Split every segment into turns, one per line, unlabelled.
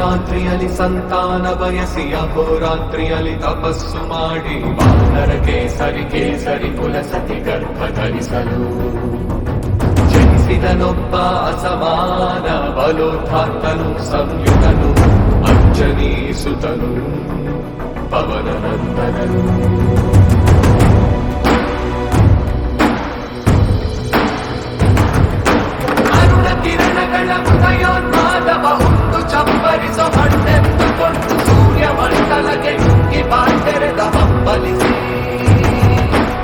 ರಾತ್ರಿಯಲ್ಲಿ ಸಂತಾನ ಬಯಸಿ ಅಹೋರಾತ್ರಿಯಲ್ಲಿ ತಪಸ್ಸು ಮಾಡಿ ವಾನರ ಕೇಸರಿ ಕೇಸರಿ ಕುಲಸತಿ ಗರ್ಭ ಧರಿಸಲು ಜನಿಸಿದನೊಬ್ಬ ಅಸಮಾನ ಬಲೋದ್ಧಾರ್ತನು ಸಂಯುತನು ಅಂಜನೀಸುತನು ಪವನನಂದನನು ಮಂಡಲಕ್ಕೆ ನುಗ್ಗಿ ಬಾಂಡೆರೆದ ಹಂಬಲಿಸಿ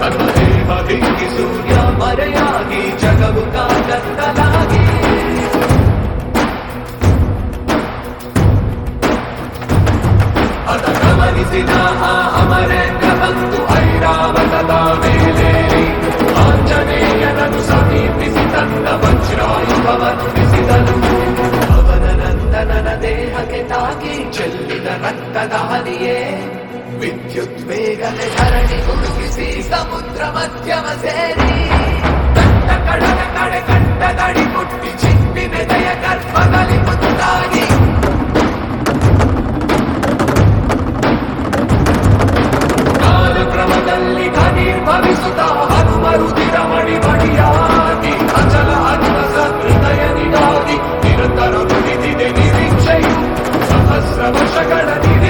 ತನ್ನ ದೇಹ ಬೆಂಕಿ ಸೂರ್ಯ ಮರೆಯಾಗಿ ಜಗವು ಕಾಗತ್ತಲಾಗಿ ಅದ ಗಮನಿಸಿದ ಆ ಅಮರೇಂದ್ರ ಬಂದು ಐರಾವತದ ಮೇಲೇರಿ ಆಂಜನೇಯನನ್ನು ಸಮೀಪಿಸಿ ತನ್ನ ವಜ್ರಾಯುಧವನ್ನು ಅವನ ನಂದನನ ದೇಹಕ್ಕೆ ತಾಗಿ ಚೆಲ್ಲಿದ ರಕ್ತದಾನಿಯೇ ವಿದ್ಯುದ್ವೇಗನೆ ಧರಣಿ ಗುರುಗಿಸಿ ಸಮುದ್ರ ಮಧ್ಯಮ ಸೇರಿ ಕಟ್ಟ ಕಡಲ ಕಡೆ ಕಟ್ಟದಡಿ ಮುಟ್ಟಿ ಚಿಪ್ಪಿನ ಜಯ ಗರ್ಭದಲ್ಲಿ ಮುತ್ತಾಗಿ ಕಾಲಕ್ರಮದಲ್ಲಿ ಕನಿರ್ಭವಿಸುತ್ತ ಹನುಮರು ತಿರಮಣಿ ಮಡಿಯಾಗಿ ಅಚಲ ಹನುಮ ಸೃದಯ ನಿರಾಗಿ ನಿರಂತರ ನುಡಿದಿದೆ pasa, vaya cada día.